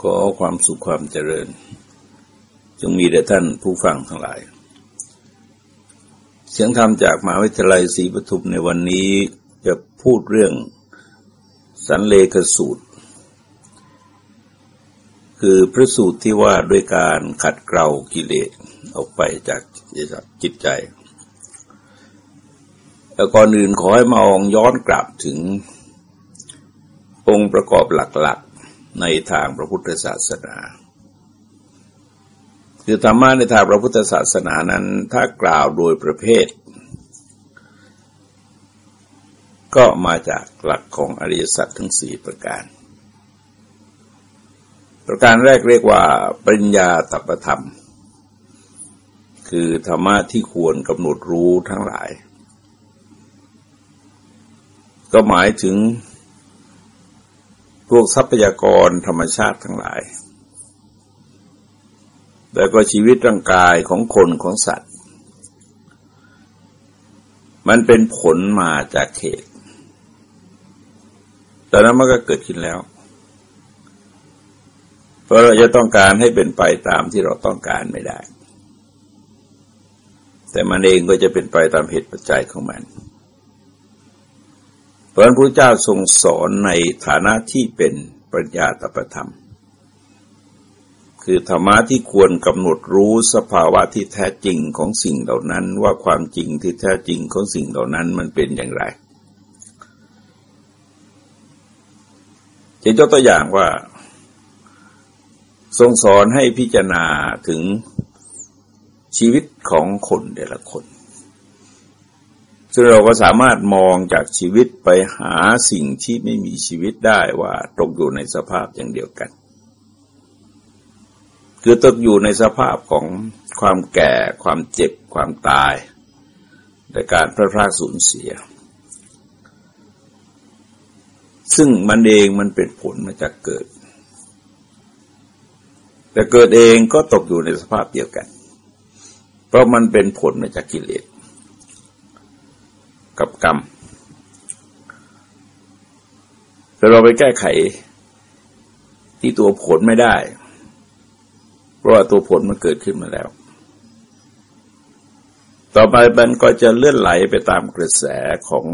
ขอความสุขความเจริญ จงมีแด่ท่านผู้ฟังทั้งหลาย เสียงธรรมจากมหาวิทยาลัยศรีปทุมในวันนี้จะพูดเรื่องสันเลขสูตร คือพระสูตรที่ว่าด้วยการขัดเกลากิเลสออกไปจากจิตใจแล้วก่อนอื่นขอให้มองย้อนกลับถึงองค์ประกอบหลัก ในทางพระพุทธศาสนา คือธรรมะในทางพระพุทธศาสนานั้นถ้ากล่าวโดยประเภท ก็มาจากหลักของอริยสัจทั้งสี่ประการ ประการแรกเรียกว่าปริญญาตปธรรม คือธรรมะที่ควรกำหนดรู้ทั้งหลาย ก็หมายถึง พวกทรัพยากรธรรมชาติทั้งหลาย แล้วก็ชีวิตร่างกายของคนของสัตว์ มันเป็นผลมาจากเหตุแต่นั้นมันก็เกิดขึ้นแล้ว เพราะเราจะต้องการให้เป็นไปตามที่เราต้องการไม่ได้ แต่มันเองก็จะเป็นไปตามเหตุปัจจัยของมัน พระพุทธเจ้าทรงสอนในฐานะที่เป็นปัญญาตประธรรม คือธรรมะที่ควรกำหนดรู้สภาวะที่แท้จริงของสิ่งเหล่านั้น ว่าความจริงที่แท้จริงของสิ่งเหล่านั้นมันเป็นอย่างไรจะยกตัวอย่างว่า ทรงสอนให้พิจารณาถึงชีวิตของคนแต่ละคน ซึ่งเราก็สามารถมองจากชีวิตไปหาสิ่งที่ไม่มีชีวิตได้ว่าตกอยู่ในสภาพอย่างเดียวกัน คือตกอยู่ในสภาพของความแก่ ความเจ็บ ความตายแต่การพระพรากสูญเสีย ซึ่งมันเองมันเป็นผลมาจากเกิด แต่เกิดเองก็ตกอยู่ในสภาพเดียวกัน เพราะมันเป็นผลมาจากกิเลส กับกรรมแต่เราไปแก้ไขที่ตัวผลไม่ได้ เพราะว่าตัวผลมันเกิดขึ้นมาแล้ว ต่อไปมันก็จะเลื่อนไหลไปตามกระแสของ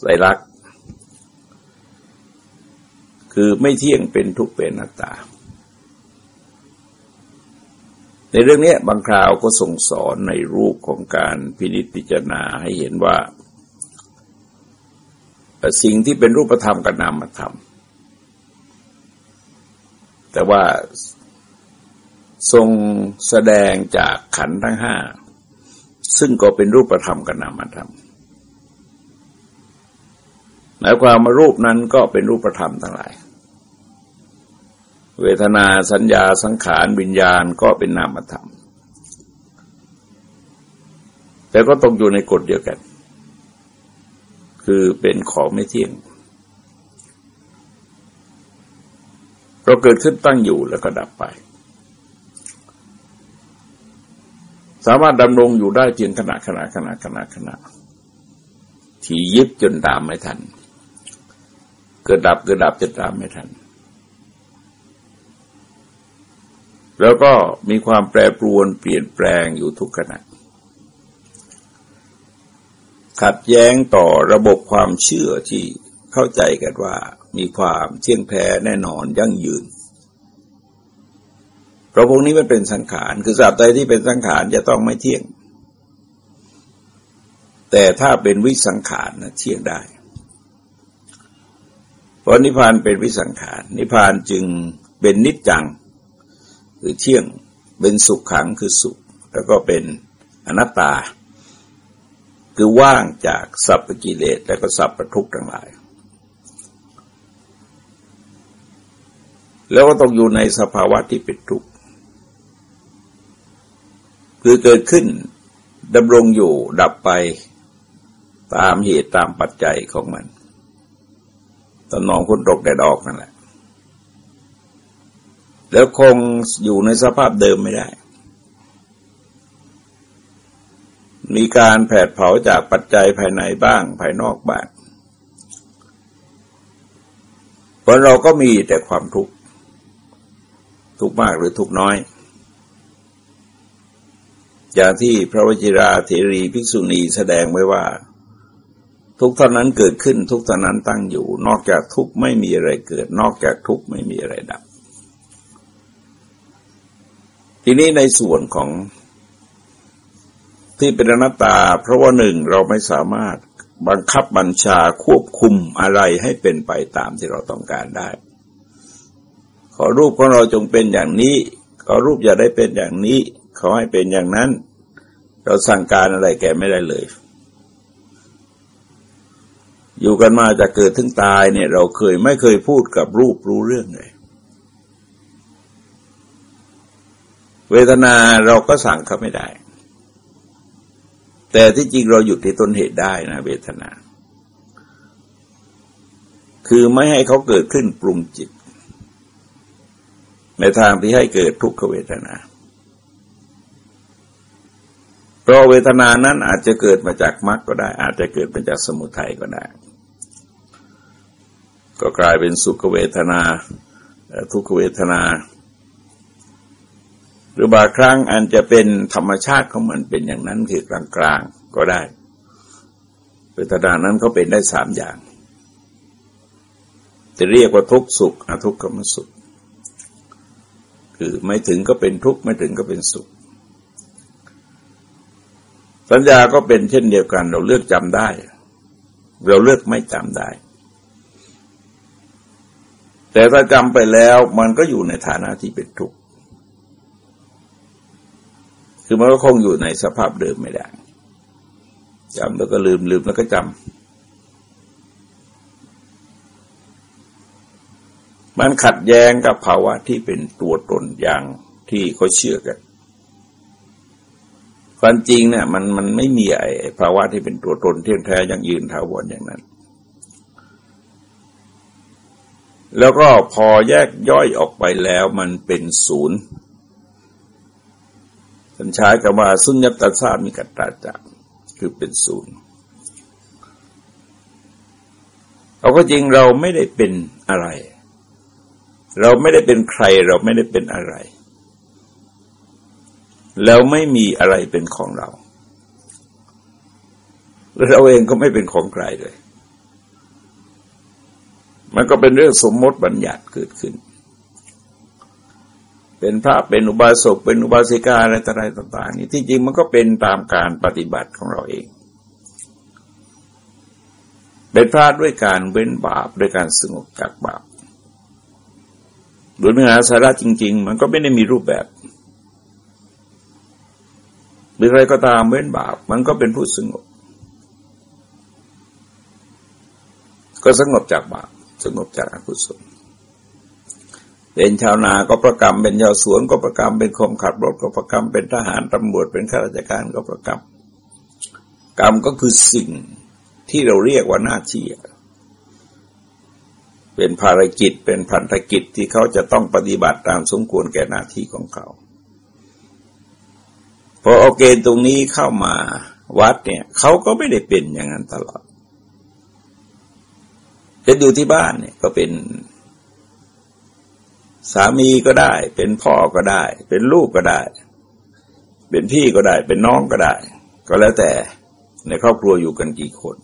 ไสรักคือไม่เที่ยงเป็นทุกเป็นน้าตา ในเรื่องนี้บางคราวก็ส่งสอนในรูปของการพินิจพิจารณาให้เห็นว่า สิ่งที่เป็นรูปธรรมกับนามธรรม แต่ว่าทรงแสดงจากขันทั้งห้า ซึ่งก็เป็นรูปธรรมกับนามธรรมหมายความมารูปนั้นก็เป็นรูปธรรมทั้งหลาย เวทนาสัญญาสังขารวิญญาณก็เป็นนามธรรม แต่ก็ตกอยู่ในกฎเดียวกัน คือเป็นของไม่เที่ยงเราเกิดขึ้นตั้งอยู่แล้วก็ดับไป สามารถดำรงอยู่ได้เพียงขณะขณะขณะขณะขณะที่ยิบจนตามไม่ทัน เกิดดับเกิดดับจนตามไม่ทัน แล้วก็มีความแปรปรวนเปลี่ยนแปลงอยู่ทุกขณะ ขัดแย้งต่อระบบความเชื่อที่เข้าใจกันว่ามีความเที่ยงแท้แน่นอนยั่งยืน เพราะพวกนี้มันเป็นสังขาร คือสัตว์ใดที่เป็นสังขารจะต้องไม่เที่ยง แต่ถ้าเป็นวิสังขารนะเที่ยงได้ เพราะนิพพานเป็นวิสังขาร นิพพานจึงเป็นนิจจัง คือเที่ยง เป็นสุขขังคือสุข แล้วก็เป็นอนัตตา คือว่างจากสัพพกิเลสและก็สัพพทุกข์ทั้งหลาย แล้วก็ต้องอยู่ในสภาวะที่เป็นทุกข์คือเกิดขึ้นดำรงอยู่ดับไปตามเหตุตามปัจจัยของมันตอนนองคนตกแดดออกนั่นแหละ แล้วคงอยู่ในสภาพเดิมไม่ได้ มีการแผดเผาจากปัจจัยภายในบ้างภายนอกบ้างเพราะเราก็มีแต่ความทุกข์ทุกมากหรือทุกน้อย อย่างที่พระวจิราเถรีภิกษุณีแสดงไว้ว่า ทุกเท่านั้นเกิดขึ้นทุกเท่านั้นตั้งอยู่ นอกจากทุกไม่มีอะไรเกิด นอกจากทุกไม่มีอะไรดับ ทีนี้ในส่วนของ ที่เป็นอนัตตา เพราะว่าหนึ่งเราไม่สามารถบังคับบัญชาควบคุมอะไรให้เป็นไปตามที่เราต้องการได้ ขอรูปของเราจงเป็นอย่างนี้ ขอรูปอย่าได้เป็นอย่างนี้ขอให้เป็นอย่างนั้น เราสั่งการอะไรแกไม่ได้เลย อยู่กันมาจะเกิดถึงตายเนี่ย เราเคยไม่เคยพูดกับรูปรู้เรื่องเลยเวทนาเราก็สั่งเขาไม่ได้ แต่ที่จริงเราหยุดที่ต้นเหตุได้นะเวทนา คือไม่ให้เขาเกิดขึ้นปรุงจิต ในทางที่ให้เกิดทุกขเวทนาเพราะเวทนานั้นอาจจะเกิดมาจากมรรคก็ได้ อาจจะเกิดมาจากสมุทัยก็ได้ ก็กลายเป็นสุขเวทนา ทุกขเวทนา รือบางครั้งอันจะเป็นธรรมชาติของมันเป็นอย่างนั้นคือกลางๆก็ได้เวทนานั้นก็เป็นได้สามอย่าง จะเรียกว่าทุกสุขอทุกขมสุข คือไม่ถึงก็เป็นทุกข์ไม่ถึงก็เป็นสุข สัญญาก็เป็นเช่นเดียวกัน เราเลือกจำได้ เราเลือกไม่จำได้ แต่ถ้าจำไปแล้วมันก็อยู่ในฐานะที่เป็นทุกข์ คือมันก็คงอยู่ในสภาพเดิมไม่ได้จำแล้วก็ลืมลืมแล้วก็จำมันขัดแย้งกับภาวะที่เป็นตัวตนอย่างที่เขาเชื่อกันความจริงเนี่ยมันมันไม่มีไอ้ภาวะที่เป็นตัวตนเที่ยงแท้ยังยืนถาวรอย่างนั้น แล้วก็พอแยกย่อยออกไปแล้วมันเป็นศูนย์ ท่านใช้คำว่าสุญญตาสามิกัตตาจักคือเป็นศูนย์เอาก็จริงเราไม่ได้เป็นอะไร เราไม่ได้เป็นใครเราไม่ได้เป็นอะไร แล้วไม่มีอะไรเป็นของเรา เราเองก็ไม่เป็นของใครเลย มันก็เป็นเรื่องสมมติบัญญัติเกิดขึ้น เป็นพระเป็นอุบาสกเป็นอุบาสิกาอะไรต่างๆนี่ที่จริงมันก็เป็นตามการปฏิบัติของเราเองเป็นพระด้วยการเว้นบาปด้วยการสงบจากบาปโดยเนื้อหาสาระจริง ๆ มันก็ไม่ได้มีรูปแบบหรืออะไรก็ตามเว้นบาปมันก็เป็นผู้สงบ ก็สงบจากบาปสงบจากอกุศล เป็นชาวนาก็ประกรรม เป็นชาวสวนก็ประกรรม เป็นคนขับรถก็ประกรรม เป็นทหารตำรวจ เป็นข้าราชการก็ประกรรม กรรมก็คือสิ่งที่เราเรียกว่าหน้าที่ เป็นภารกิจ เป็นพันธกิจที่เขาจะต้องปฏิบัติตามสมควรแก่หน้าที่ของเขา พอเอาเกณฑ์ตรงนี้เข้ามาวัดเนี่ยเขาก็ไม่ได้เป็นอย่างนั้นตลอดจะอยู่ที่บ้านเนี่ยก็เป็น สามีก็ได้ เป็นพ่อก็ได้ เป็นลูกก็ได้ เป็นพี่ก็ได้ เป็นน้องก็ได้ ก็แล้วแต่ในครอบครัวอยู่กันกี่คน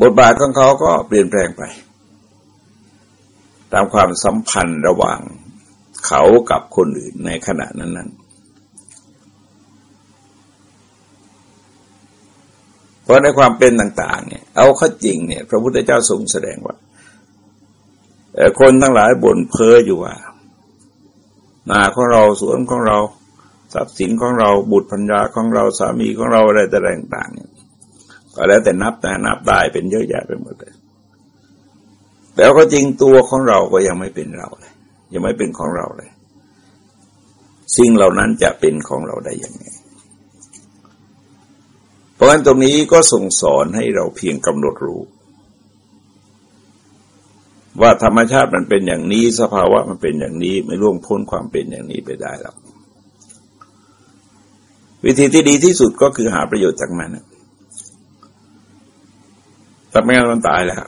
บทบาทของเขาก็เปลี่ยนแปลงไป ตามความสัมพันธ์ระหว่างเขากับคนอื่นในขณะนั้นนั้นเพราะในความเป็นต่าง ๆ เนี่ย เอาข้อจริงเนี่ย พระพุทธเจ้าทรงแสดงว่า คนทั้งหลายบ่นเพ้ออยู่ว่านาของเราสวนของเรา ทรัพย์สินของเราบุตรพัญญาของเราสามีของเราอะไรแต่างๆก็แล้วแต่นับแต่นับได้เป็นเยอะแยะไปหมดเลยแต่ก็จริงตัวของเราก็ยังไม่เป็นเราเลยยังไม่เป็นของเราเลย สิ่งเหล่านั้นจะเป็นของเราได้ยังไง เพราะฉะนั้นตรงนี้ก็ส่งสอนให้เราเพียงกำหนดรู้ ว่าธรรมชาติมันเป็นอย่างนี้ สภาวะมันเป็นอย่างนี้ ไม่ร่วงพ้นความเป็นอย่างนี้ไปได้หรอกวิธีที่ดีที่สุดก็คือหาประโยชน์จากมันถ้าไม่งั้นมันตายแล้ว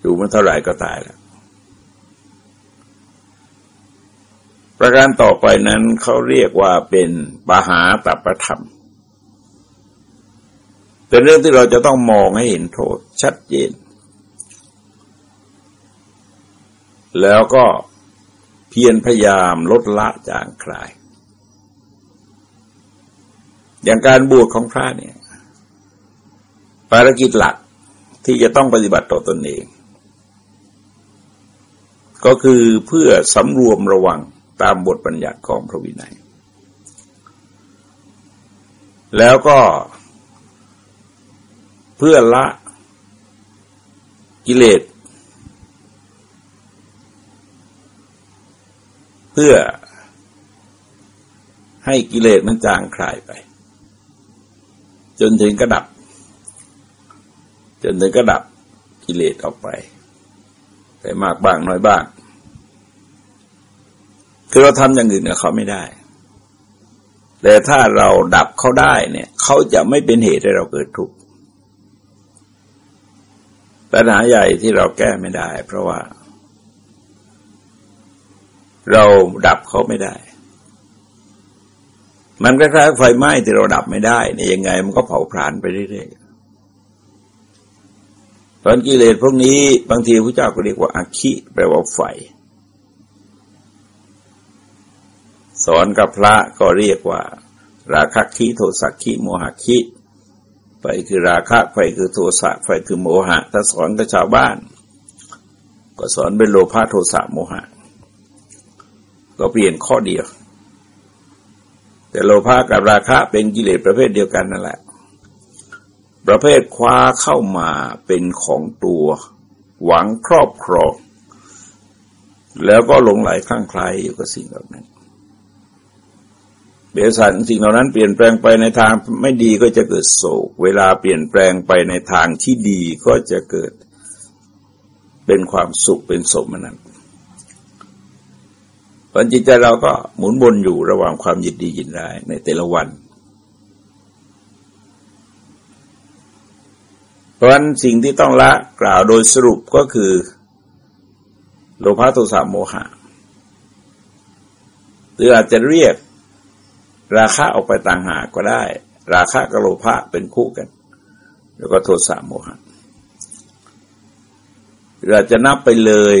อยู่มันเท่าไหร่ก็ตายแล้ว ประการต่อไปนั้นเขาเรียกว่าเป็นปหาตับประธรรม เป็นเรื่องที่เราจะต้องมองให้เห็นโทษชัดเจน แล้วก็เพียรพยายามลดละจางคลาย อย่างการบวชของพระเนี่ยภารกิจหลักที่จะต้องปฏิบัติต่อตนเอง ก็คือเพื่อสำรวมระวังตามบทบัญญัติของพระวินัย แล้วก็เพื่อละกิเลส เพื่อให้กิเลสมันจางคลายไป จนถึงกระดับ จนถึงกระดับกิเลสออกไปแต่มากบ้างน้อยบ้าง คือเราทำอย่างอื่นกับเขาไม่ได้ แต่ถ้าเราดับเขาได้เนี่ย เขาจะไม่เป็นเหตุให้เราเกิดทุกข์ปัญหาใหญ่ที่เราแก้ไม่ได้ เพราะว่า เราดับเขาไม่ได้ มันคล้ายๆไฟไหม้ที่เราดับไม่ได้เนี่ยยังไง มันก็เผาผลาญไปเรื่อยๆตอนกิเลสพวกนี้ บางทีพระเจ้าก็เรียกว่าอาคิแปลว่าไฟ สอนกับพระก็เรียกว่า ราคะคิโทสักคิโมหคิไปคือราคะไปคือโทสะไปคือโมหะ ถ้าสอนกับชาวบ้าน ก็สอนเป็นโลภะโทสะโมหะ ก็เปลี่ยนข้อเดียว แต่โลภะกับราคะเป็นกิเลสประเภทเดียวกันนั่นแหละ ประเภทคว้าเข้ามาเป็นของตัว หวังครอบครอง แล้วก็หลงไหลคลั่งคล้อยู่กับสิ่งเหล่านั้นเบสันสิ่งเหล่านั้นเปลี่ยนแปลงไปในทางไม่ดีก็จะเกิดโศก เวลาเปลี่ยนแปลงไปในทางที่ดีก็จะเกิดเป็นความสุขเป็นสมนั้น ปัญจิตใจเราก็หมุนวนอยู่ระหว่างความยินดียินร้ายในแต่ละวัน เพราะฉะนั้นสิ่งที่ต้องละกล่าวโดยสรุปก็คือ โลภะโทสะโมหะหรืออาจจะเรียกราคะออกไปต่างหากก็ได้ ราคะกับโลภะเป็นคู่กัน แล้วก็โทสะโมหะเราจะนับไปเลย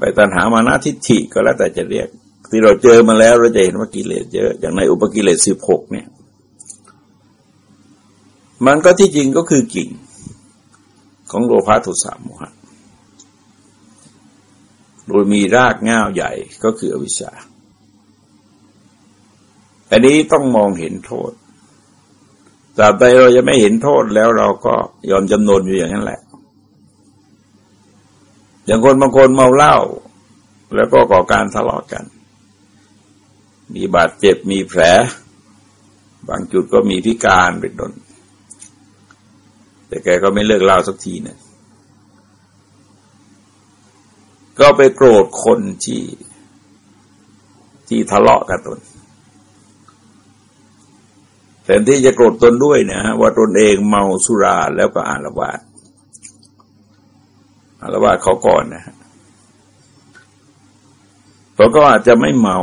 ไปตัณหามานะทิฏฐิก็แล้วแต่จะเรียก ที่เราเจอมาแล้วเราจะเห็นว่ากิเลสเยอะอย่างในอุปกิเลสสิบหกเนี่ย มันก็ที่จริงก็คือกิ่ง ของโลภะโทสะโมหะโดยมีรากง่าวใหญ่ก็คืออวิชชา อันนี้ต้องมองเห็นโทษตราบใดเราจะไม่เห็นโทษแล้วเราก็ยอมจำนนอยู่อย่างนั้นแหละ อย่างคนบางคนเมาเหล้าแล้วก็ก่อการทะเลาะกัน มีบาดเจ็บมีแผล บางจุดก็มีพิการเป็นต้นแต่แกก็ไม่เลิกเล่าสักทีเนะก็ไปโกรธคนที่ที่ทะเลาะกันตนแทนที่จะโกรธตนด้วยนะว่าตนเองเมาสุราแล้วก็อารวาส อารวาสเขาก่อนนะฮะเขาก็อาจจะไม่เมา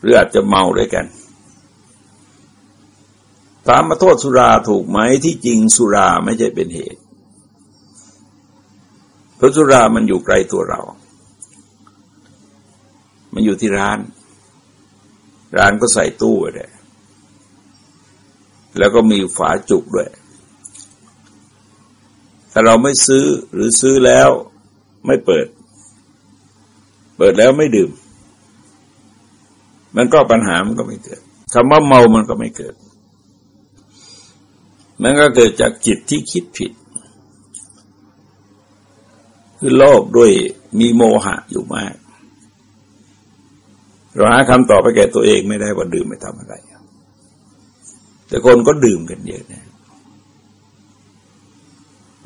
หรืออาจจะเมาด้วยกันถามมาโทษสุราถูกไหมที่จริงสุราไม่ใช่เป็นเหตุ เพราะสุรามันอยู่ไกลตัวเรา มันอยู่ที่ร้าน ร้านก็ใส่ตู้ไว้เลยแล้วก็มีฝาจุกด้วย ถ้าเราไม่ซื้อหรือซื้อแล้วไม่เปิด เปิดแล้วไม่ดื่ม มันก็ปัญหามันก็ไม่เกิดคำว่าเมามันก็ไม่เกิด มันก็เกิดจากจิตที่คิดผิด คือโลภด้วยมีโมหะอยู่มากเราหาคำตอบไปแก่ตัวเองไม่ได้ว่าดื่มไม่ทำอะไร แต่คนก็ดื่มกันเยอะนะ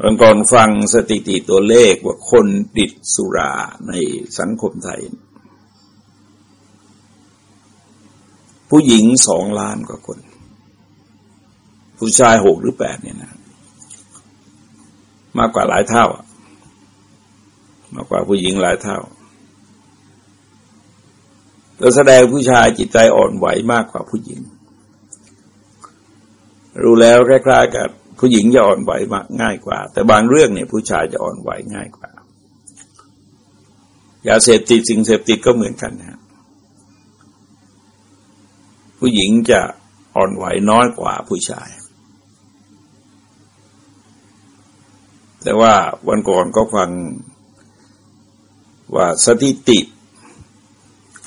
วันก่อนฟังสถิติตัวเลขว่าคนติดสุราในสังคมไทย ผู้หญิงสองล้านกว่าคน ผู้ชายหกหรือแปดเนี่ยนะ มากกว่าหลายเท่า มากกว่าผู้หญิงหลายเท่าเราแสดงผู้ชายจิตใจอ่อนไหวมากกว่าผู้หญิง รู้แล้วคล้ายๆกับ ผู้หญิงจะอ่อนไหวมากง่ายกว่า แต่บางเรื่องเนี่ยผู้ชายจะอ่อนไหวง่ายกว่ายาเสพติดสิ่งเสพติดก็เหมือนกันนะผู้หญิงจะอ่อนไหวน้อยกว่าผู้ชาย แต่ว่าวันก่อนก็ฟังว่าสถิติ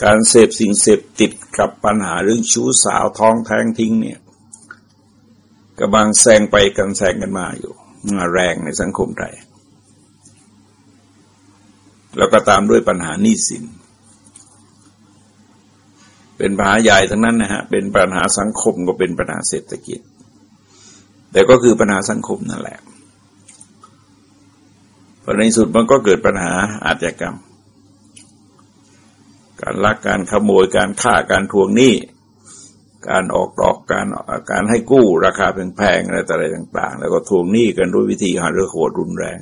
การเสพสิ่งเสพติดกับปัญหาเรื่องชู้สาวท้องแท้งทิ้งเนี่ย กำลังแซงไปกันแซงกันมาอยู่แรงในสังคมไทยแล้วก็ตามด้วยปัญหาหนี้สิน เป็นปัญหาใหญ่ทั้งนั้นนะฮะ เป็นปัญหาสังคมก็เป็นปัญหาเศรษฐกิจ แต่ก็คือปัญหาสังคมนั่นแหละพอในสุดมันก็เกิดปัญหาอาชญากรรม การลักการขโมยการฆ่าการทวงหนี้ การออกดอกการการให้กู้ราคาแพงๆอะไรต่ออะไรต่าง ๆ แล้วก็ทวงหนี้กันด้วยวิธีหาเรือโหดรุนแรง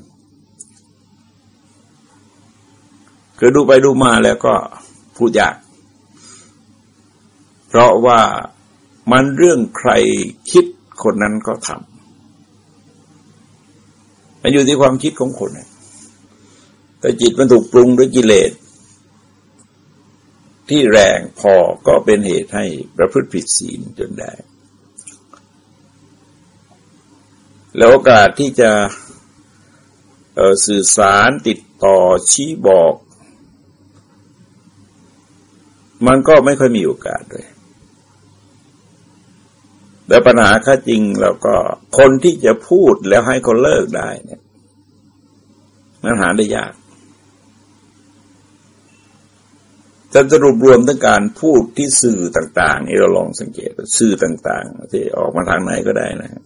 คือดูไปดูมาแล้วก็พูดยาก เพราะว่ามันเรื่องใครคิดคนนั้นก็ทำมันอยู่ที่ความคิดของคนแต่จิตมันถูกปรุงด้วยกิเลส ที่แรงพอก็เป็นเหตุให้ประพฤติผิดศีลจนได้ แล้วโอกาสที่จะสื่อสารติดต่อชี้บอก มันก็ไม่ค่อยมีโอกาสด้วยแต่ปัญหาค่าจริงแล้วก็คนที่จะพูดแล้วให้เขาเลิกได้เนี่ยมันหาได้ยาก จะสรุปรวมทั้งการพูดที่สื่อต่างๆนี่เราลองสังเกตสื่อต่างๆ ที่ออกมาทางไหนก็ได้นะ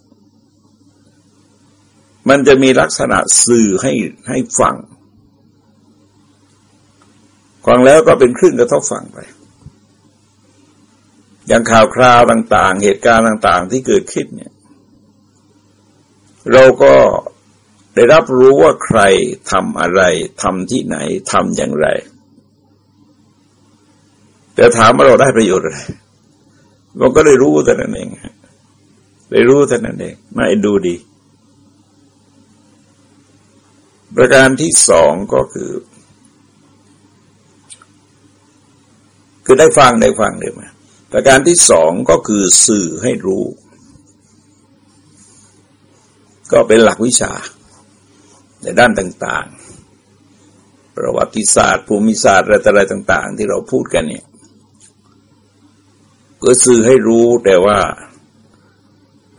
มันจะมีลักษณะสื่อให้ให้ฟังฟังแล้วก็เป็นคลื่นกระทบฟังไป อย่างข่าวคราวต่าง ๆ เหตุการณ์ต่าง ๆ ที่เกิดขึ้นเนี่ย เราก็ได้รับรู้ว่าใครทำอะไรทำที่ไหนทำอย่างไร แต่ถามว่าเราได้ประโยชน์อะไรเราก็ได้รู้แต่นั้นเองได้รู้แต่นั้นเองน่าดูดี ประการที่สองก็คือ คือได้ฟังได้ฟังเลยมาประการที่สองก็คือสื่อให้รู้ ก็เป็นหลักวิชา ในด้านต่าง ๆ ประวัติศาสตร์ ภูมิศาสตร์อะไรต่าง ๆ ที่เราพูดกันเนี่ย ก็สื่อให้รู้แต่ว่า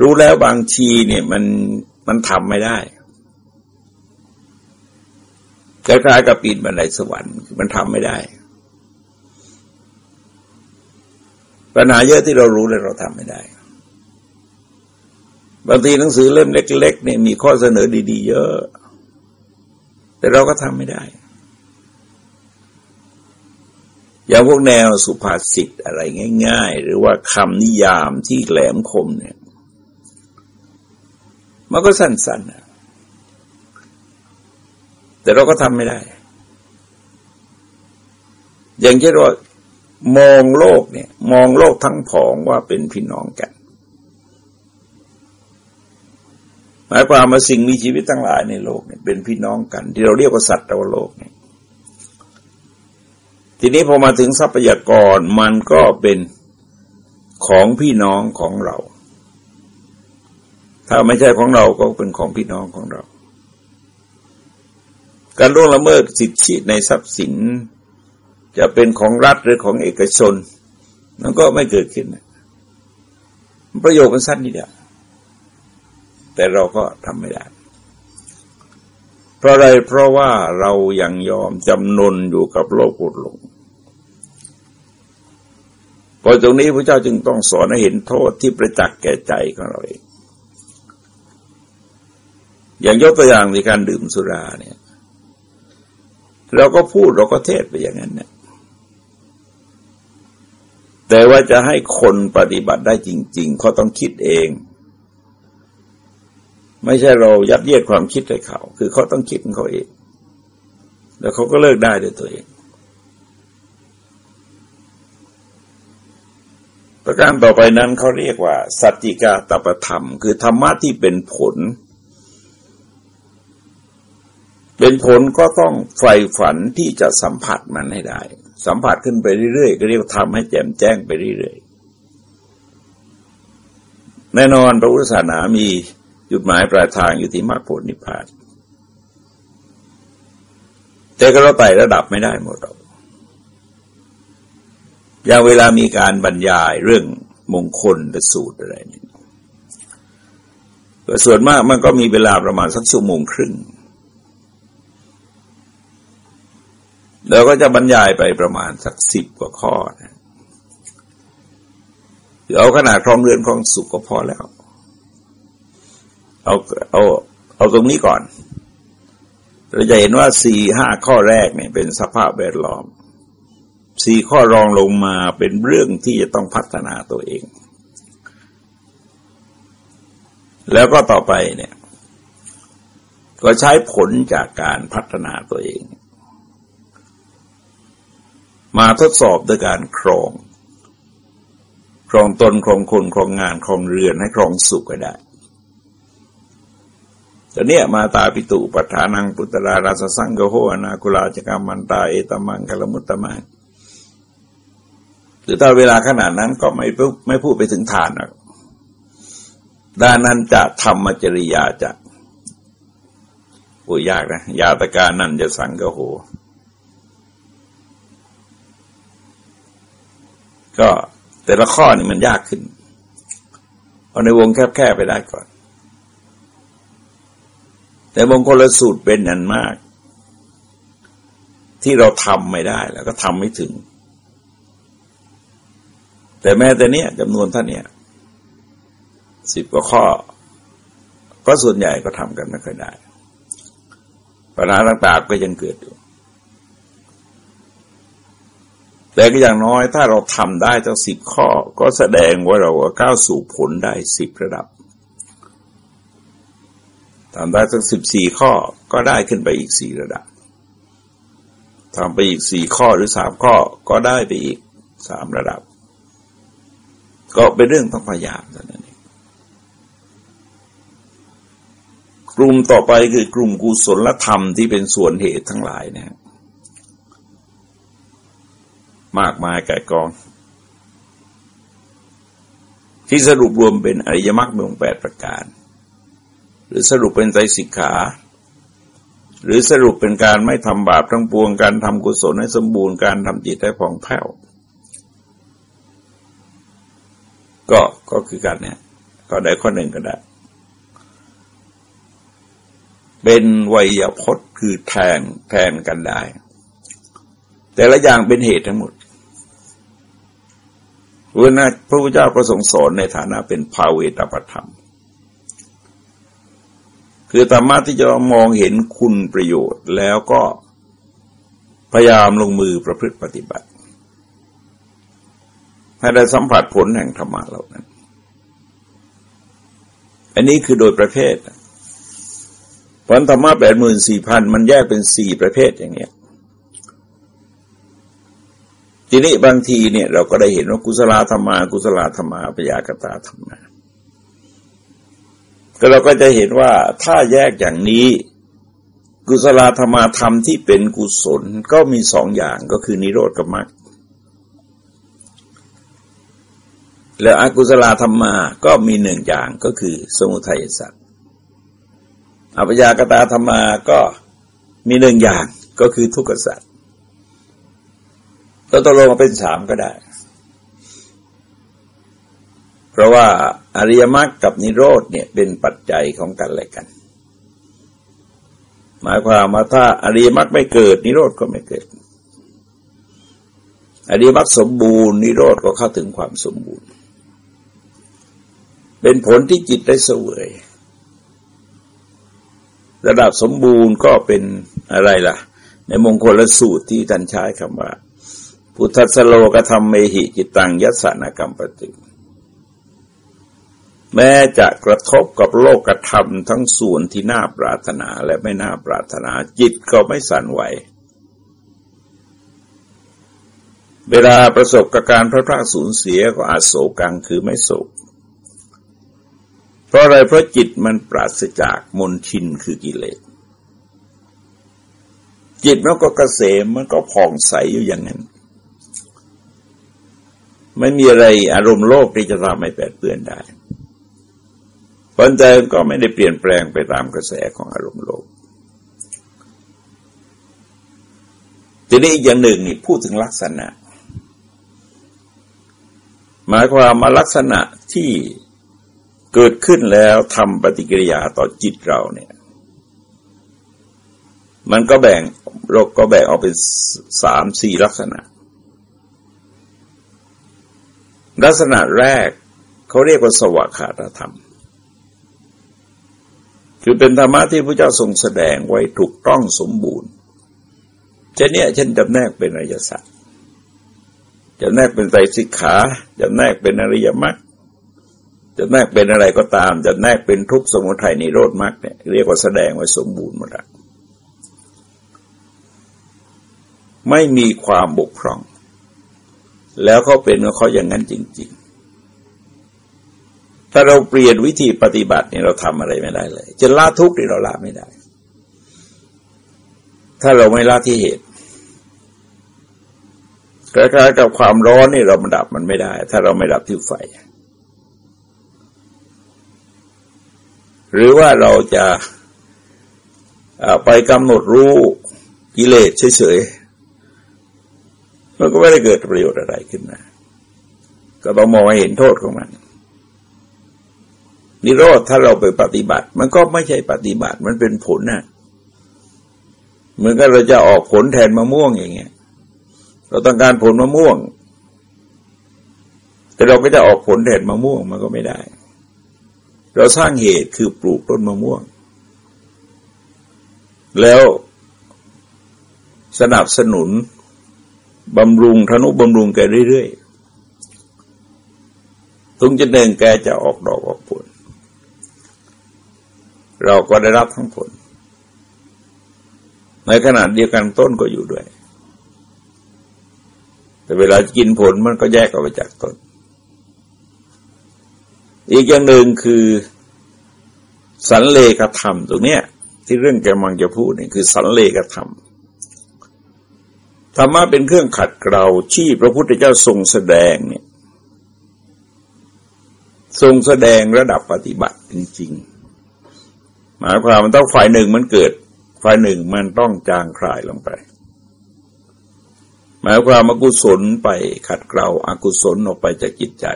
รู้แล้วบางทีเนี่ยมันมันทำไม่ได้คล้ายๆกับปีนบันไดสวรรค์มันทำไม่ได้ ปัญหาเยอะที่เรารู้เลยเราทำไม่ได้ บางทีหนังสือเล่มเล็กๆเนี่ยมีข้อเสนอดี ๆ เยอะ แต่เราก็ทำไม่ได้ อย่างพวกแนวสุภาษิตอะไรง่าย ๆ หรือว่าคำนิยามที่แหลมคมเนี่ย มันก็สั้นๆ แต่เราก็ทำไม่ได้ อย่างเช่นว่ามองโลกเนี่ย มองโลกทั้งผองว่าเป็นพี่น้องกัน หมายความว่าสิ่งมีชีวิตทั้งหลายในโลกเนี่ยเป็นพี่น้องกัน ที่เราเรียกว่าสัตว์โลกเนี่ย ทีนี้พอมาถึงทรัพยากรมันก็เป็นของพี่น้องของเรา ถ้าไม่ใช่ของเราก็เป็นของพี่น้องของเรา การล่วงละเมิดสิทธิในทรัพย์สิน จะเป็นของรัฐหรือของเอกชนมันก็ไม่เกิดขึ้น ประโยชน์มันสั้นนิดเดียว แต่เราก็ทำไม่ได้ เพราะอะไรเพราะว่าเรายังยอมจำนนอยู่กับโลกอดหลง พอตรงนี้พระเจ้าจึงต้องสอนให้เห็นโทษที่ประจักษ์แก่ใจของเราเอง อย่างยกตัวอย่างในการดื่มสุราเนี่ย เราก็พูดเราก็เทศไปอย่างนั้นเนี่ยแต่ว่าจะให้คนปฏิบัติได้จริง ๆ เขาต้องคิดเอง ไม่ใช่เรายัดเยียดความคิดให้เขา คือเขาต้องคิดของเขาเอง แล้วเขาก็เลิกได้ด้วยตัวเอง ประการต่อไปนั้นเขาเรียกว่า สัจจิกาตปธรรม คือธรรมะที่เป็นผล เป็นผลก็ต้องใฝ่ฝันที่จะสัมผัสมันให้ได้ สัมผัสขึ้นไปเรื่อยๆก็เรียกทำให้แจ่มแจ้งไปเรื่อยๆ แน่นอนพระพุทธศาสนามีจุดหมายปลายทางอยู่ที่มรรคผลนิพพาน แต่ก็เราไต่ระดับไม่ได้หมดหรอก อย่างเวลามีการบรรยายเรื่องมงคลและสูตรอะไรนี่ส่วนมากมันก็มีเวลาประมาณสักชั่วโมงครึ่ง แล้วก็จะบรรยายไปประมาณสักสิบกว่าข้อนะเอาขนาดครองเรือนครองสุขก็พอแล้ว เอาเอาเอาตรงนี้ก่อน เราจะเห็นว่าสี่ห้าข้อแรกเนี่ยเป็นสภาพแวดล้อม สี่ข้อรองลงมาเป็นเรื่องที่จะต้องพัฒนาตัวเอง แล้วก็ต่อไปเนี่ย ก็ใช้ผลจากการพัฒนาตัวเอง มาทดสอบด้วยการครอง ครองตนครองคนครองงานครองเรือนให้ครองสุขก็ได้แต่เนี้ยมาตาปิตุปัฏฐานังปุตตราราสสังกโหอนาคุลาจกรรมันตาเอตมังกลมุตตมัง รือถ้าเวลาขนาดนั้นก็ไม่ไม่พูดไปถึงทานนะด้านนั้นจะธรรมจริยาจะโอ้ยากนะยาตการนั่นจะสังกโห ก็แต่ละข้อนี่มันยากขึ้น เอาในวงแคบๆไปได้ก่อน แต่วงคนละสูตรเป็นอันมาก ที่เราทำไม่ได้แล้วก็ทำไม่ถึง แต่แม้แต่เนี้ยจำนวนท่านเนี่ยสิบกว่าข้อ ก็ส่วนใหญ่ก็ทำกันไม่ค่อยได้ปัญหาต่างๆก็ยังเกิดอยู่ แต่ก็อย่างน้อยถ้าเราทำได้ตั้งสิบข้อ ก็แสดงว่าเราก้าวสู่ผลได้สิบระดับทำได้ตั้งสิบสี่ข้อก็ได้ขึ้นไปอีกสี่ระดับทำไปอีกสี่ข้อหรือสามข้อก็ได้ไปอีกสามระดับ ก็เป็นเรื่องต้องพยายามเท่านั้นเองกลุ่มต่อไปคือกลุ่มกุศลธรรมที่เป็นส่วนเหตุทั้งหลายนะมากมายก่กอง ที่สรุปรวมเป็นอริยมรรคมีองแปดประการ หรือสรุปเป็นใจสิกขา หรือสรุปเป็นการไม่ทำบาปทั้งปวงการทำกุศลให้สมบูรณ์การทำจิตให้ผ่องแผ้ว ก็ก็คือกันเนี่ยก็ได้ข้อหนึ่งก็ได้ เป็นวัยพจน์คือแทนแทนกันได้ แต่ละอย่างเป็นเหตุทั้งหมดพระนะพระพุทธเจ้าประสงค์สอนในฐานะเป็นภาเวตาปธรรม คือธรรมะที่จะมองเห็นคุณประโยชน์แล้วก็พยายามลงมือประพฤติปฏิบัติ ให้ได้สัมผัสผลแห่งธรรมะเหล่านั้น อันนี้คือโดยประเภทผลธรรมะแปดหมื่นสี่พันมันแยกเป็นสี่ประเภทอย่างเนี้ยทีนี้บางทีเนี่ยเราก็ได้เห็นว่ากุศลธรรมา กุศลธรรมาปยากตาธรรมาก็เราก็จะเห็นว่าถ้าแยกอย่างนี้ กุศลธรรมาธรรมที่เป็นกุศลก็มีสองอย่างก็คือนิโรธกับมรรค แล้วอกุศลธรรมาก็มีหนึ่งอย่างก็คือสมุทัยสัตว์อัปยากตาธรรมาก็มีหนึ่งอย่างก็คือทุกขสัตว์ก็ตกลงมาเป็นสามก็ได้ เพราะว่าอริยมรรคกับนิโรธเนี่ยเป็นปัจจัยของกันและกัน หมายความว่าถ้าอริยมรรคไม่เกิด นิโรธก็ไม่เกิดอริยมรรคสมบูรณ์นิโรธก็เข้าถึงความสมบูรณ์ เป็นผลที่จิตได้เสวย ระดับสมบูรณ์ก็เป็นอะไรล่ะ ในมงคลสูตรที่ท่านใช้คำว่า พุทธสโลกธรรมเมหิจิตตังยัสสนกรรมปฏิแม้จะกระทบกับโลกธรรมทั้งส่วนที่น่าปรารถนาและไม่น่าปรารถนา จิตก็ไม่สั่นไหว เวลาประสบกับการพระพระสูญเสียก็อาโศกังคือไม่โศก เพราะอะไรเพราะจิตมันปราศจากมนทินคือกิเลส จิตมันก็เกษมมันก็ผ่องใสอยู่อย่างนั้น ไม่มีอะไรอารมณ์โลกที่จะทำให้แปดเปื้อนได้ผลใจก็ไม่ได้เปลี่ยนแปลงไปตามกระแสของอารมณ์โลก ทีนี้อีกอย่างหนึ่งนี่พูดถึงลักษณะ หมายความมาลักษณะที่ ขึ้นแล้วทำปฏิกิริยาต่อจิตเราเนี่ย มันก็แบ่งโลกก็แบ่งออกเป็นสามสี่ลักษณะ ลักษณะแรกเขาเรียกว่าสวากขาตธรรม คือเป็นธรรมะที่พระเจ้าทรงแสดงไว้ถูกต้องสมบูรณ์เช่นนี้เช่นจำแนกเป็นอริยสัจจะแนกเป็นไตรสิกขาจะแนกเป็นอริยมรรค จะแนกเป็นอะไรก็ตาม จะแนกเป็นทุกสมุทัยนิโรธมรรคเนี่ยเรียกว่าแสดงไว้สมบูรณ์หมดล้วไม่มีความบกพร่อง แล้วเขาเป็นเขาอย่างนั้นจริง ๆ ถ้าเราเปลี่ยนวิธีปฏิบัติเนี่ยเราทำอะไรไม่ได้เลย จะละทุกข์นี่เราละไม่ได้ ถ้าเราไม่ละที่เหตุคล้ายๆกับความร้อนนี่เรามันดับมันไม่ได้ ถ้าเราไม่ดับที่ไฟ หรือว่าเราจะไปกำหนดรู้กิเลสเฉยๆ มันก็ไม่ได้เกิดประโยชน์อะไรขึ้นมา ก็ต้องมองเห็นโทษของมัน นิโรธถ้าเราไปปฏิบัติ มันก็ไม่ใช่ปฏิบัติมันเป็นผลนะ่ะเหมือนกับเราจะออกผลแทนมะม่วงอย่างเงี้ย เราต้องการผลมะม่วง แต่เราก็จะออกผลแดดมะม่วงมันก็ไม่ได้ เราสร้างเหตุคือปลูกต้นมะม่วง แล้วสนับสนุนบำรุงธนุบำรุงแกเรื่อยๆตุงจะเดินแกจะออกดอกออกผล เราก็ได้รับทั้งผล ในขณะเดียวกันต้นก็อยู่ด้วย แต่เวลากินผลมันก็แยกออกไปจากต้น อีกอย่างหนึ่งคือสันเลกธรรมตรงเนี้ย ที่เรื่องแกมังจะพูดเนี่ยคือสันเลกธรรมธรรมะเป็นเครื่องขัดเกลาที่พระพุทธเจ้าทรงแสดงเนี่ย ทรงแสดงระดับปฏิบัติจริงๆหมายความมันต้องฝ่ายหนึ่งมันเกิด ฝ่ายหนึ่งมันต้องจางคลายลงไป หมายความอกุศลไปขัดเกลาอากุศลออกไปจากจิตใจ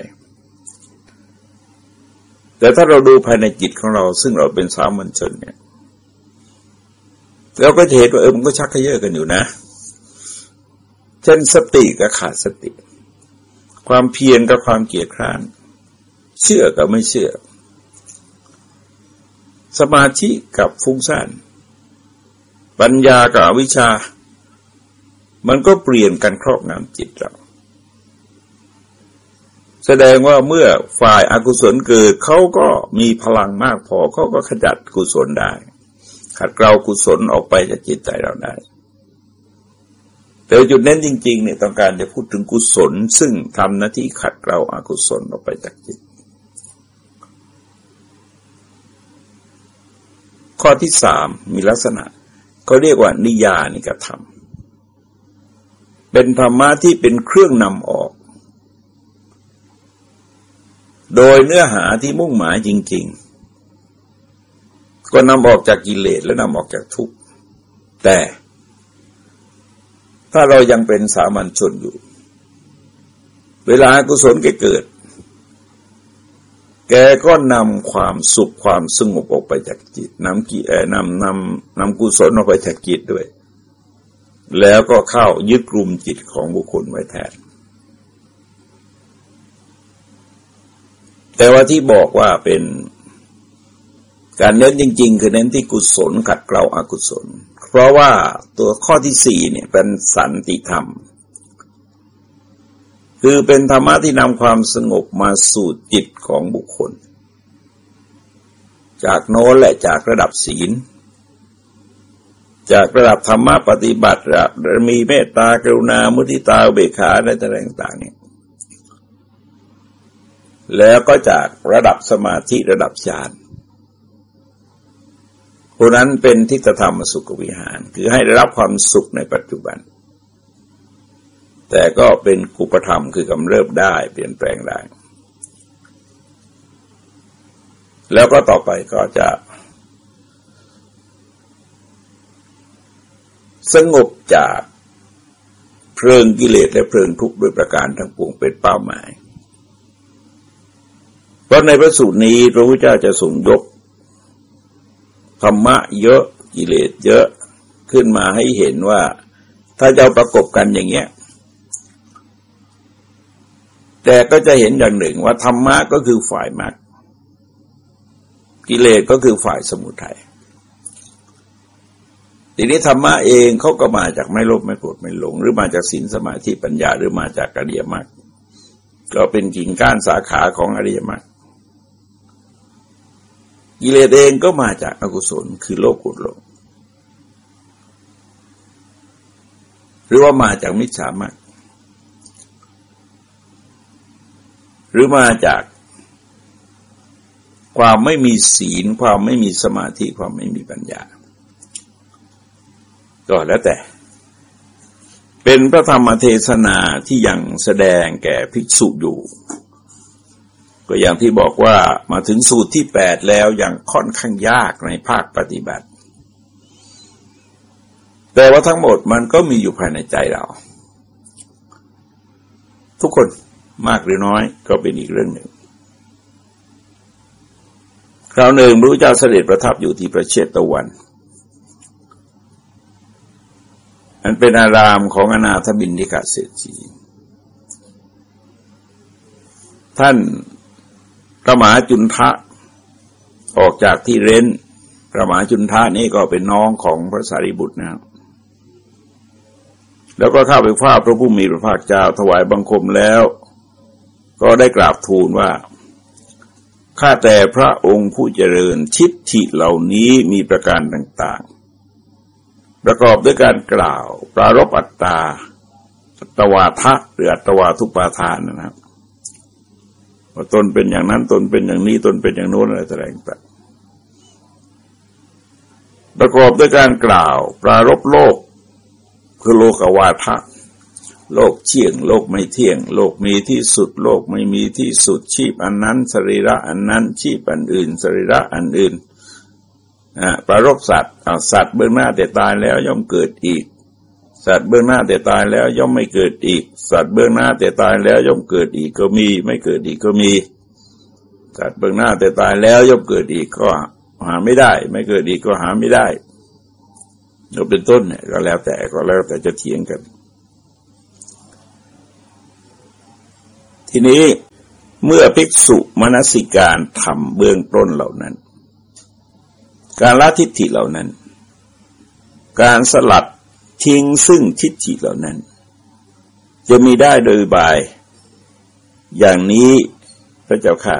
แต่ถ้าเราดูภายในจิตของเรา ซึ่งเราเป็นสามัญชนเนี่ยเราก็เห็นว่าเออมันก็ชักขยเยอะกันอยู่นะ เช่นสติกับขาดสติ ความเพียรกับความเกียจคร้าน เชื่อกับไม่เชื่อ สมาธิกับฟุ้งซ่านปัญญากับวิชา มันก็เปลี่ยนกันครอบงำจิตเรา แสดงว่าเมื่อฝ่ายอากุศลเกิดเขาก็มีพลังมากพอเขาก็ขจัดกุศลได้ ขัดเกลากุศลออกไปจากจิตใจเราได้ แต่จุดเน้นจริงๆเนี่ยต้องการจะพูดถึงกุศล ซึ่งทำหน้าที่ขัดเกลาอากุศลออกไปจากจิต ข้อที่สามมีลักษณะเขาเรียกว่านิยานิกธรรมเป็นธรรมะที่เป็นเครื่องนำออก โดยเนื้อหาที่มุ่งหมายจริง ๆ ก็นำออกจากกิเลสและนำออกจากทุกข์แต่ถ้าเรายังเป็นสามัญชนอยู่ เวลากุศลแกเกิด แกก็นำความสุขความสงบออกไปจากจิตนำกิเอนำนำนำกุศลออกไปจากจิตด้วย แล้วก็เข้ายึดกลุ่มจิตของบุคคลไว้แทน แต่ว่าที่บอกว่าเป็นการเน้นจริง ๆ คือเน้นที่กุศลขัดเกลาอากุศล เพราะว่าตัวข้อที่สี่เนี่ยเป็นสันติธรรม คือเป็นธรรมะที่นำความสงบมาสู่จิตของบุคคล จากโน้นและจากระดับศีล จากระดับธรรมะปฏิบัติระมีเมตตากรุณามุทิตาเบขาอะต่างๆเนี่ย แล้วก็จากระดับสมาธิระดับฌานผู้นั้นเป็นทิฏฐธรรมสุขวิหาร คือให้ได้รับความสุขในปัจจุบัน แต่ก็เป็นกุปธรรมคือกำเริบได้เปลี่ยนแปลงได้ แล้วก็ต่อไปก็จะสงบจากเพลิงกิเลสและเพลิงทุกข์ด้วยประการทั้งปวงเป็นเป้าหมาย ราะในพระสูตรนี้พระพุทธเจ้าจะส่งยกธรรมะเยอะกิเลสเยอะขึ้นมาให้เห็นว่า ถ้าจะประกบกันอย่างเงี้ย แต่ก็จะเห็นอย่างหนึ่งว่าธรรมะก็คือฝ่ายมรรคกิเลสก็คือฝ่ายสมุทัยทีนี้ธรรมะเองเขาก็มาจากไม่โลภไม่โกรธไม่หลง หรือมาจากศีลสมาธิปัญญาหรือมาจากอริยมรรคก็เป็นกิ่งก้านสาขาของอริยมรรค กิเลสเองก็มาจากอกุศลคือโลภโกรธลงหรือว่ามาจากมิจฉามรรคหรือมาจากความไม่มีศีล ความไม่มีสมาธิ ความไม่มีปัญญา ก็แล้วแต่ เป็นพระธรรมเทศนาที่ยังแสดงแก่ภิกษุอยู่ ก็อย่างที่บอกว่ามาถึงสูตรที่แปดแล้วยังค่อนข้างยากในภาคปฏิบัติ แต่ว่าทั้งหมดมันก็มีอยู่ภายในใจเรา ทุกคนมากหรือน้อยก็เป็นอีกเรื่องหนึ่ง คราวหนึ่งพระเจ้าเสด็จประทับอยู่ที่ประเชตตะวันอันเป็นอารามของอนาถบินทิกาเศรษฐีท่าน พระมหาจุนทะออกจากที่เร้น พระมหาจุนทะนี่ก็เป็นน้องของพระสารีบุตรนะครับแล้วก็เข้าไปฝ้าพระผู้มีพระภาคเจ้าถวายบังคมแล้ว ก็ได้กราบทูลว่าข้าแต่พระองค์ผู้เจริญชิดทิเหล่านี้มีประการต่างๆ ประกอบด้วยการกล่าว ปรารบอัตตาอัตวาทะหรืออัตวาทุปาทานนะครับ ว่าตนเป็นอย่างนั้นตนเป็นอย่างนี้ตนเป็นอย่างโน้นอะไรต่างๆประกอบด้วยการกล่าว ปรารบโลก คือโลกวาทะโลกเที่ยง โลกไม่เที่ยง โลกมีที่สุด โลกไม่มีที่สุดชีพอันนั้น สรีระอันนั้น ชีพอันอื่น สรีระอันอื่นปรารบสัตว์สัตว์เบื้องหน้าแต่ตายแล้วย่อมเกิดอีก สัตว์เบื้องหน้าแต่ตายแล้วย่อมไม่เกิดอีก สัตว์เบื้องหน้าแต่ตายแล้วย่อมเกิดอีกก็มี ไม่เกิดอีกก็มี สัตว์เบื้องหน้าแต่ตายแล้วย่อมเกิดอีกก็หาไม่ได้ ไม่เกิดอีกก็หาไม่ได้เราเป็นต้นเนี่ยก็แล้วแต่ก็แล้วแต่จะเถียงกัน ทีนี้เมื่อภิกษุมนสิการทำเบื้องต้นเหล่านั้น การละทิฏฐิเหล่านั้น การสลัด ทิ้งซึ่งทิฏฐิเหล่านั้น จะมีได้โดยบาย อย่างนี้พระเจ้าค่ะ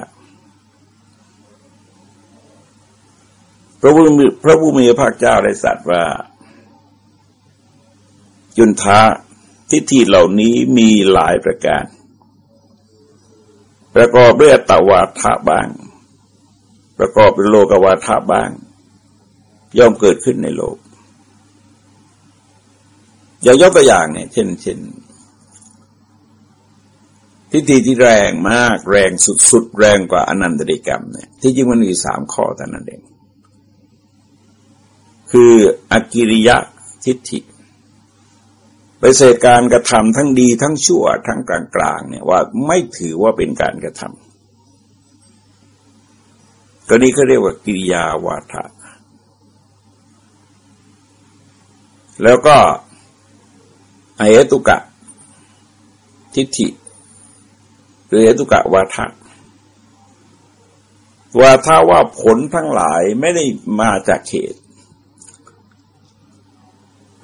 พระผู้มีพระผู้มีพระเจ้าได้สัตว์ว่าจุนทาทิฏฐิเหล่านี้มีหลายประการ ประกอบด้วยตวาทะบ้าง ประกอบด้วยโลกวาทะบ้าง ย่อมเกิดขึ้นในโลก อย่ายกตัวอย่างเนี่ยเช่นเช่นทิฏฐิที่แรงมากแรงสุดๆแรงกว่าอนันตริกรรมเนี่ยที่จริงมันมีสามข้อเท่นั้นเอง คืออกิริยะทิฏฐิไปเสดการกระทำทั้งดีทั้งชั่วทั้งกลางๆเนี่ยว่าไม่ถือว่าเป็นการกระทำก็นี้เขาเรียกว่ากิริยาวาทะแล้วก็ อเหตุกะทิฏฐิหรือเหตุกะวาทะวาทะว่าผลทั้งหลายไม่ได้มาจากเหตุ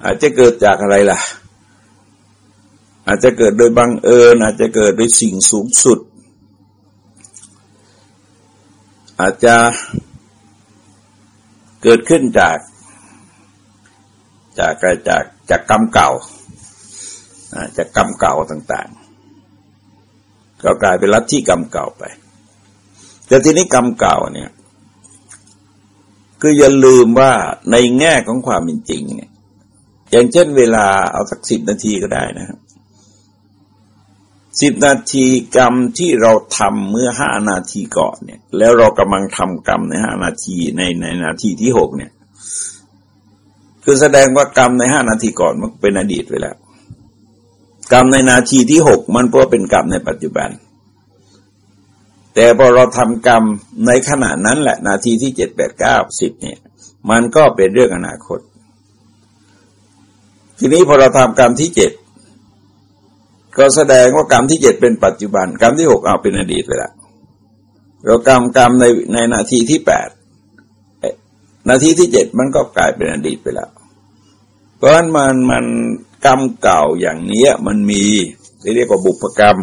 อาจจะเกิดจากอะไรล่ะ อาจจะเกิดโดยบังเอิญ อาจจะเกิดโดยสิ่งสูงสุด อาจจะเกิดขึ้นจาก จากจากจากกรรมเก่า จากกรรมเก่าต่างๆ ก็กลายเป็นลัทธิกรรมเก่าไป แต่ทีนี้กรรมเก่าเนี่ยคืออย่าลืมว่าในแง่ของความเป็นจริงเนี่ยอย่างเช่นเวลาเอาสักสิบนาทีก็ได้นะครับสิบนาทีกรรมที่เราทำเมื่อห้านาทีก่อนเนี่ย แล้วเรากำลังทำกรรมในห้านาทีในในนาทีที่หกเนี่ย คือแสดงว่ากรรมในห้านาทีก่อนมันเป็นอดีตไปแล้ว กรรมในนาทีที่หกมันเพราะเป็นกรรมในปัจจุบัน แต่พอเราทำกรรมในขณะนั้นแหละนาทีที่เจ็ดแปดเก้าสิบเนี่ย มันก็เป็นเรื่องอนาคต ทีนี้พอเราทำกรรมที่เจ็ดก็แสดงว่ากรรมที่เจ็ดเป็นปัจจุบัน กรรมที่หกเอาเป็นอดีตไปแล้วเรากรรมกรรมในในนาทีที่แปดนาทีที่เจ็ดมันก็กลายเป็นอดีตไปแล้ว เพราะฉะนั้นมันมัน กรรมเก่าอย่างนี้มันมีที่เรียกว่าบุพกรรม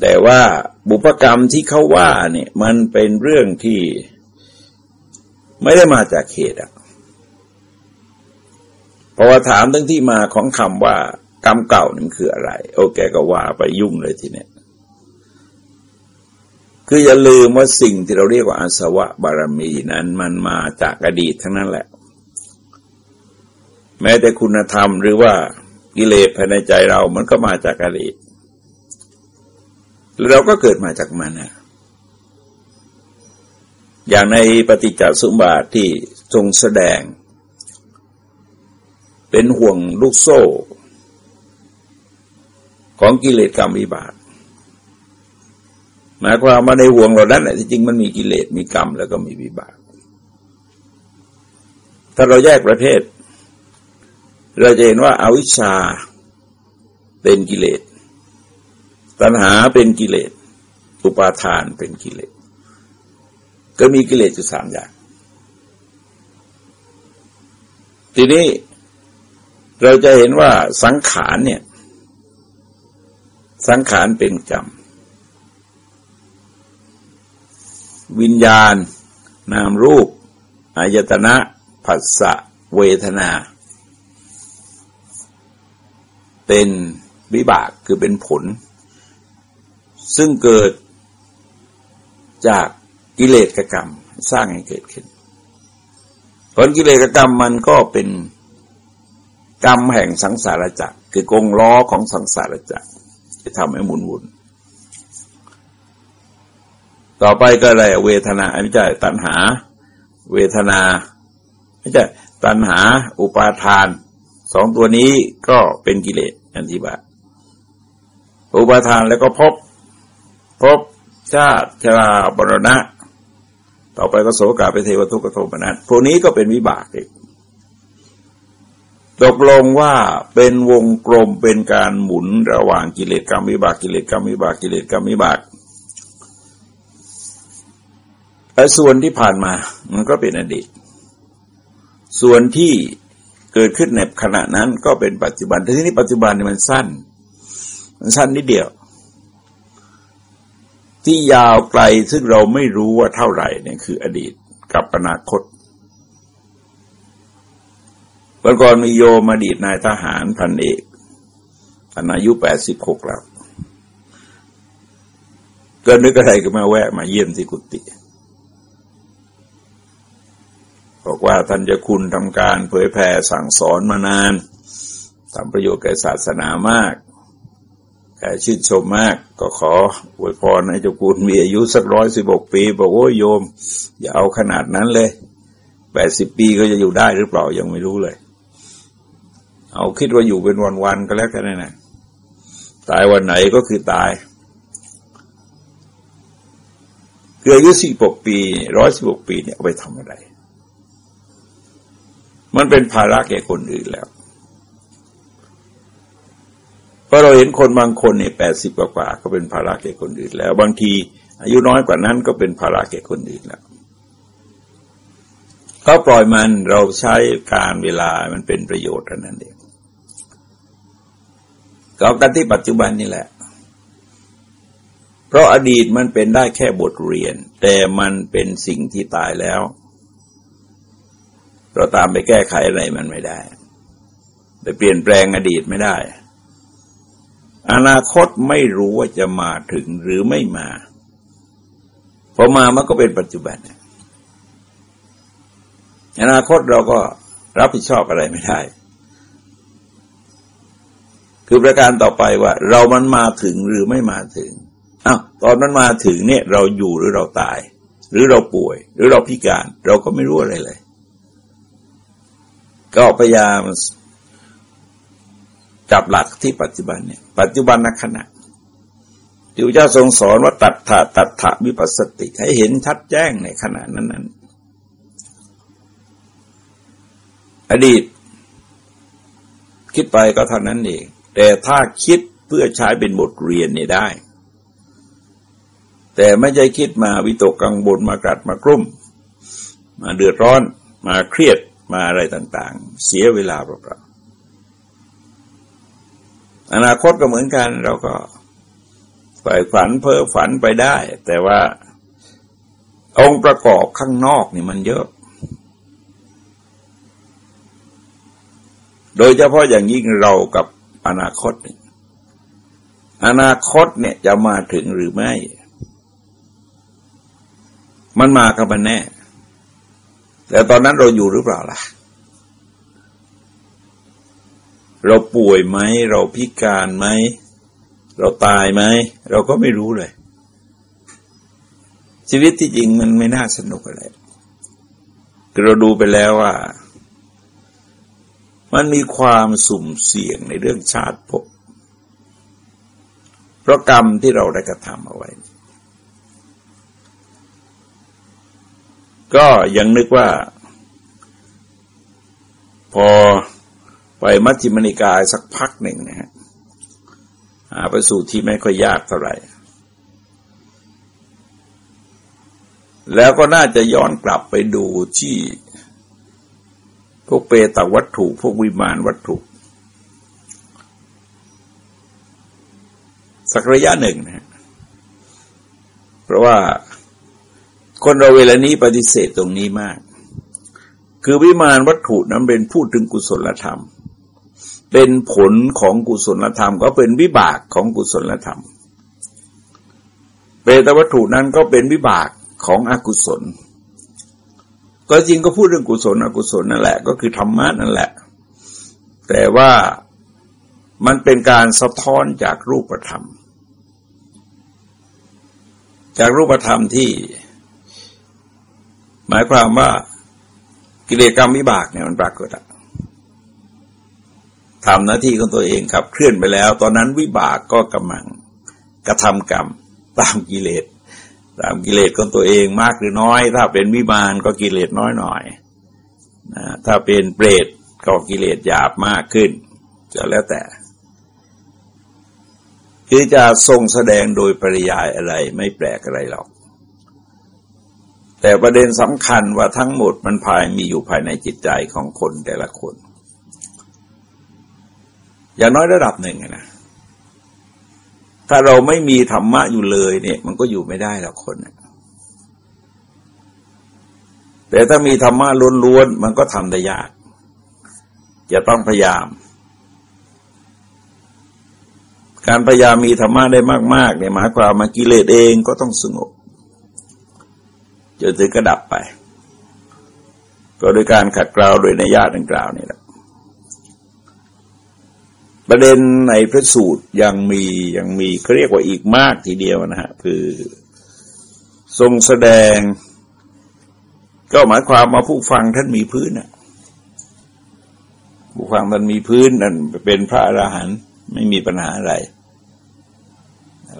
แต่ว่าบุพกรรมที่เขาว่าเนี่ยมันเป็นเรื่องที่ไม่ได้มาจากเหตุอะเพราะว่าถามตั้งที่มาของคำว่ากรรมเก่านี่นคืออะไร โอเคก็ว่าไปยุ่งเลยทีเนี้ยคืออย่าลืมว่าสิ่งที่เราเรียกว่าอาสวะบารมีนั้นมันมาจากอดีตทั้งนั้นแหละ แม้แต่คุณธรรมหรือว่ากิเลสภายในใจเรา มันก็มาจากอดีตแล้วเราก็เกิดมาจากมันนะอย่างในปฏิจจสมบาทที่ทรงแสดง เป็นห่วงลูกโซ่ ของกิเลสกรรมวิบากหมายความว่าในห่วงเรานั้นแหละที่จริงมันมีกิเลสมีกรรมแล้วก็มีวิบาก ถ้าเราแยกประเภท เราจะเห็นว่าอาวิชชาเป็นกิเลส ตัณหาเป็นกิเลส อุปาทานเป็นกิเลส ก็มีกิเลสอยู่สามอย่าง ทีนี้เราจะเห็นว่าสังขารเนี่ย สังขารเป็นกรรมวิญญาณ นามรูปอายตนะผัสสะเวทนา เป็นวิบากคือเป็นผล ซึ่งเกิดจากกิเลสกรรมสร้างให้เกิดขึ้นผลกิเลสกรรมมันก็เป็นกรรมแห่งสังสารจักรคือกงล้อของสังสารจักรจะทำให้หมุนวนต่อไปก็อะไรเวทนาไม่ใช่ตัณหา เวทนาไม่ใช่ตัณหา อุปาทาน สองตัวนี้ก็เป็นกิเลส อันที่บาอุปทานแล้วก็พบ พบชาติชราบรณะ ต่อไปก็โสกาไปเทวทุกขโทมนัสพวกนี้ก็เป็นวิบากอีกตกลงว่าเป็นวงกลมเป็นการหมุนระหว่างกิเลสกรรมวิบากกิเลสกรรมวิบากกิเลสกรรมวิบากแต่ส่วนที่ผ่านมามันก็เป็นอดีต ส่วนที่ เกิดขึ้นในขณะนั้นก็เป็นปัจจุบันแต่ที่นี้ปัจจุบันนี่มันสั้น มันสั้นนิดเดียว ที่ยาวไกลซึ่งเราไม่รู้ว่าเท่าไหร่เนี่ยคืออดีตกับอนาคตเมื่อก่อนมีโยมอดีตนายทหารพันเอกท่านอายุแปดสิบหกแล้วก็นึกอะไรก็มาแวะมาเยี่ยมที่กุฏิ บอกว่าท่านจะคุณทำการเผยแผ่สั่งสอนมานานทำประโยชน์แก่ศาสนามากแก่ชื่นชมมากก็ขออวยพรให้เจ้าคุณมีอายุสักร้อยสิบหกปี บอกโอ้โยม อย่าเอาขนาดนั้นเลยแปดสิบปีก็จะอยู่ได้หรือเปล่ายังไม่รู้เลย เอาคิดว่าอยู่เป็นวันๆก็แล้วกันนะตายวันไหนก็คือตายคืออายุสี่ปกปีร้อยสิบหกปีเนี่ยเอาไปทำอะไร มันเป็นภาระแก่คนอื่นแล้วเพราะเราเห็นคนบางคนเนี่ยแปดสิบกว่าก็เป็นภาระแก่คนอื่นแล้ว บางที อายุน้อยกว่านั้นก็เป็นภาระแก่คนอื่นแล้วเขาปล่อยมันเราใช้การเวลามันเป็นประโยชน์นั่นเองก็กันที่ปัจจุบันนี่แหละ เพราะอดีตมันเป็นได้แค่บทเรียน แต่มันเป็นสิ่งที่ตายแล้ว เราตามไปแก้ไขอะไรมันไม่ได้แต่เปลี่ยนแปลงอดีตไม่ได้ อนาคตไม่รู้ว่าจะมาถึงหรือไม่มาพอมามันก็เป็นปัจจุบัน อนาคตเราก็รับผิดชอบอะไรไม่ได้ คือประการต่อไปว่า เรามันมาถึงหรือไม่มาถึงอ้าวตอนมันมาถึงเนี่ย เราอยู่หรือเราตาย หรือเราป่วย หรือเราพิการ เราก็ไม่รู้อะไรเลย ก็พยายามจับหลักที่ปัจจุบันเนี่ย ปัจจุบันนักขณะที่พระเจ้าทรงสอนว่าตัดถาตัดถาวิปัสสติ ให้เห็นชัดแจ้งในขณะนั้นนั้นอดีต คิดไปก็เท่านั้นเอง แต่ถ้าคิดเพื่อใช้เป็นบทเรียนเนี่ยได้ แต่ไม่ใช่คิดมาวิตกกังวลมากัดมากลุ่ม มาเดือดร้อนมาเครียด มาอะไรต่าง ๆ เสียเวลาเปล่าๆอนาคตก็เหมือนกัน เราก็ฝ่ฝันเพ้อฝันไปได้ แต่ว่าองค์ประกอบข้างนอกนี่มันเยอะ โดยเฉพาะอย่างยิ่งเรากับอนาคต อนาคตเนี่ยจะมาถึงหรือไม่ มันมากับมันแน่ แต่ตอนนั้นเราอยู่หรือเปล่าล่ะ เราป่วยไหม เราพิการไหม เราตายไหม เราก็ไม่รู้เลย ชีวิตที่จริงมันไม่น่าสนุกอะไรเราดูไปแล้วว่า มันมีความสุ่มเสี่ยงในเรื่องชาติภพเพราะกรรมที่เราได้กระทำเอาไว้ ก็ยังนึกว่า พอไปมัชฌิมนิกายสักพักหนึ่งนะฮะหาไปสู่ที่ไม่ค่อยยากเท่าไหร่ แล้วก็น่าจะย้อนกลับไปดูที่พวกเปตวัตถุ พวกวิมานวัตถุ สักระยะหนึ่งนะเพราะว่า คนเราเวลานี้ปฏิเสธตรงนี้มาก คือวิมานวัตถุนั้นเป็นพูดถึงกุศลธรรม เป็นผลของกุศลธรรม ก็เป็นวิบากของกุศลธรรม เปตวัตถุนั้นก็เป็นวิบากของอกุศล ก็จริงก็พูดเรื่องกุศลอกุศลนั่นแหละ ก็คือธรรมะนั่นแหละ แต่ว่ามันเป็นการสะท้อนจากรูปธรรม จากรูปธรรมที่ หมายความว่ากิเลสกรรมวิบากเนี่ยมันปรากฏอะทำหน้าที่ของตัวเองครับเคลื่อนไปแล้ว ตอนนั้นวิบากก็กำลังกระทำกรรมตามกิเลสตามกิเลสของตัวเองมากหรือน้อย ถ้าเป็นวิมานก็กิเลสน้อยหน่อยนะถ้าเป็นเปรตก็กิเลสหยาบมากขึ้นจะแล้วแต่ คือจะทรงแสดงโดยปริยายอะไรไม่แปลกอะไรหรอก แต่ประเด็นสำคัญว่าทั้งหมดมันภายมีอยู่ภายในจิตใจของคนแต่ละคน อย่างน้อยระดับหนึ่งนะถ้าเราไม่มีธรรมะอยู่เลยเนี่ย มันก็อยู่ไม่ได้หรอกคนแต่ถ้ามีธรรมะล้วนๆมันก็ทำได้ยาก จะต้องพยายาม การพยายามมีธรรมะได้มากๆเนี่ยหมายความมากิเลสเองก็ต้องสงบ จนถึงกระดับไป ก็โดยการขัดเกลาโดยในญาติดังกล่าวนี่แหละประเด็นในพระสูตรยังมียังมีเขาเรียกว่าอีกมากทีเดียวนะฮะคือทรงแสดง ก็หมายความมาผู้ฟังท่านมีพื้นนะผู้ฟังมันมีพื้นนั่นเป็นพระอราหันต์ไม่มีปัญหาอะไร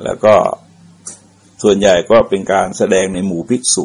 แล้วก็ส่วนใหญ่ก็เป็นการแสดงในหมู่ภิกษุ